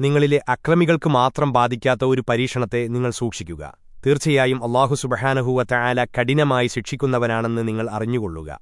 നിങ്ങളിലെ അക്രമികൾക്ക് മാത്രം ബാധിക്കാത്ത ഒരു പരീക്ഷണത്തെ നിങ്ങൾ സൂക്ഷിക്കുക. തീർച്ചയായും അള്ളാഹു സുബഹാനഹുവ തയാല കഠിനമായി ശിക്ഷിക്കുന്നവനാണെന്ന് നിങ്ങൾ അറിഞ്ഞുകൊള്ളുക.